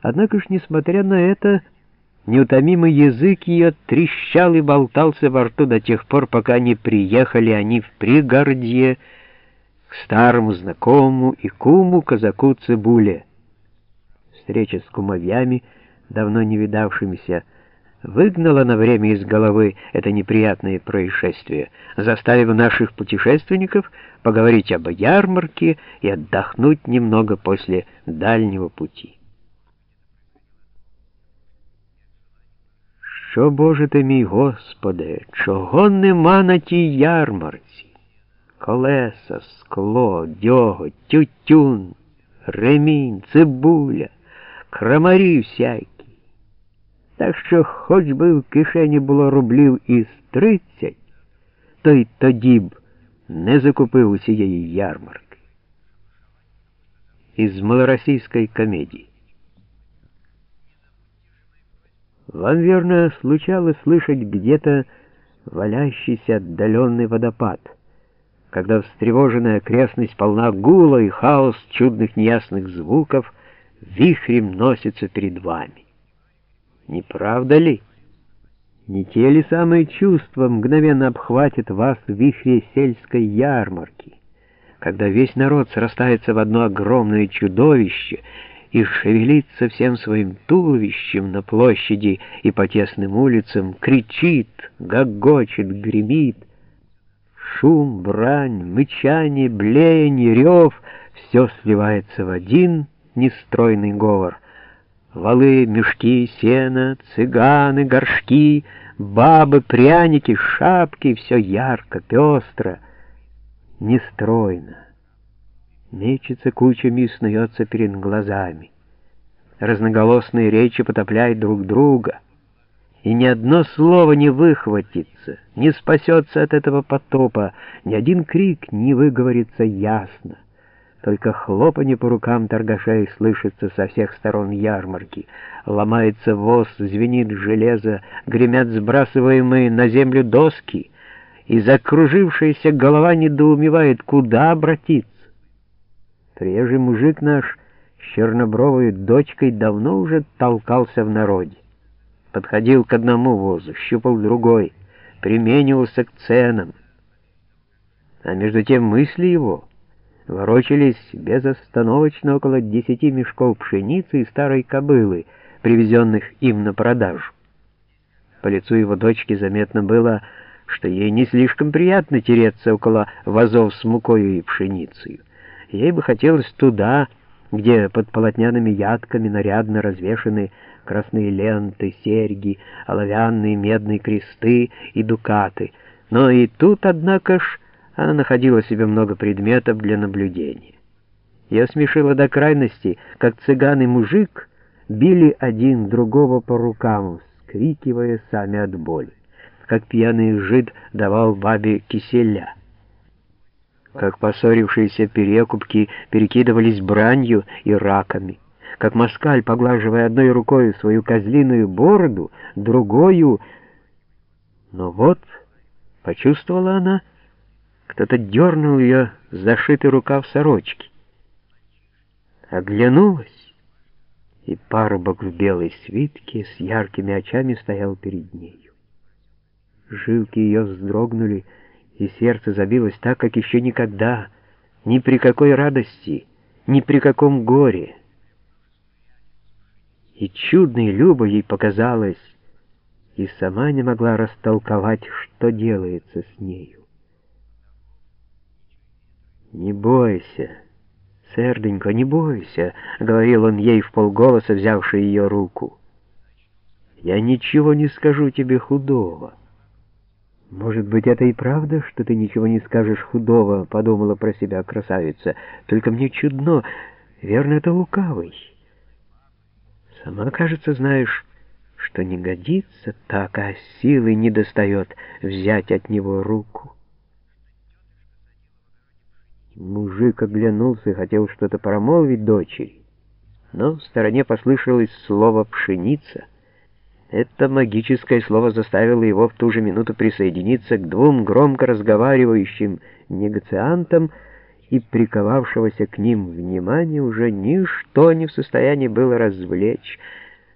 Однако ж, несмотря на это, неутомимый язык ее трещал и болтался во рту до тех пор, пока не приехали они в пригородье к старому знакомому и куму казаку Цибуле. Встреча с кумовьями, давно не видавшимися, выгнала на время из головы это неприятное происшествие, заставив наших путешественников поговорить об ярмарке и отдохнуть немного после дальнего пути. Що, Боже ти мій Господи, чого нема на тій ярмарці? Колеса, скло, дьоготь, тютюн, ремінь, цибуля, крамарі всякі. Так що, хоч би в кишені було рублів із тридцять, то й тоді б не закупив усієї ярмарки. Із малоросійської комедії. Вам, верно, случалось слышать где-то валящийся отдаленный водопад, когда встревоженная окрестность полна гула и хаос чудных неясных звуков вихрем носится перед вами. Не правда ли? Не те ли самые чувства мгновенно обхватят вас в вихре сельской ярмарки, когда весь народ срастается в одно огромное чудовище — и шевелится всем своим туловищем на площади и по тесным улицам, кричит, гогочет, гремит. Шум, брань, мычание, блеяние, рев — все сливается в один нестройный говор. Валы, мешки, сена, цыганы, горшки, бабы, пряники, шапки — все ярко, пестро, нестройно мечется кучами и снуется перед глазами. Разноголосные речи потопляют друг друга, и ни одно слово не выхватится, не спасется от этого потопа, ни один крик не выговорится ясно. Только хлопанье по рукам торгашей слышится со всех сторон ярмарки. Ломается воз, звенит железо, гремят сбрасываемые на землю доски, и закружившаяся голова недоумевает, куда обратиться. Приезжий мужик наш с чернобровой дочкой давно уже толкался в народе. Подходил к одному возу, щупал другой, применивался к ценам. А между тем мысли его ворочались безостановочно около десяти мешков пшеницы и старой кобылы, привезенных им на продажу. По лицу его дочки заметно было, что ей не слишком приятно тереться около вазов с мукою и пшеницей. Ей бы хотелось туда, где под полотняными ядками нарядно развешаны красные ленты, серьги, оловянные медные кресты и дукаты. Но и тут, однако ж, она находила себе много предметов для наблюдения. Ее смешило до крайности, как цыган и мужик били один другого по рукам, скрикивая сами от боли, как пьяный жид давал бабе киселя как поссорившиеся перекупки перекидывались бранью и раками, как москаль, поглаживая одной рукой свою козлиную бороду, другую... Но вот, почувствовала она, кто-то дернул ее зашитый рукав сорочки. Оглянулась, и парубок в белой свитке с яркими очами стоял перед нею. Жилки ее вздрогнули, и сердце забилось так, как еще никогда, ни при какой радости, ни при каком горе. И чудно и любо ей показалось, и сама не могла растолковать, что делается с нею. «Не бойся, серденько, не бойся», — говорил он ей в полголоса, взявший ее руку. «Я ничего не скажу тебе худого». «Может быть, это и правда, что ты ничего не скажешь худого?» — подумала про себя красавица. «Только мне чудно. Верно, это лукавый. Сама, кажется, знаешь, что не годится так, а силы не достает взять от него руку». Мужик оглянулся и хотел что-то промолвить дочери, но в стороне послышалось слово «пшеница». Это магическое слово заставило его в ту же минуту присоединиться к двум громко разговаривающим негациантам и приковавшегося к ним внимания уже ничто не в состоянии было развлечь,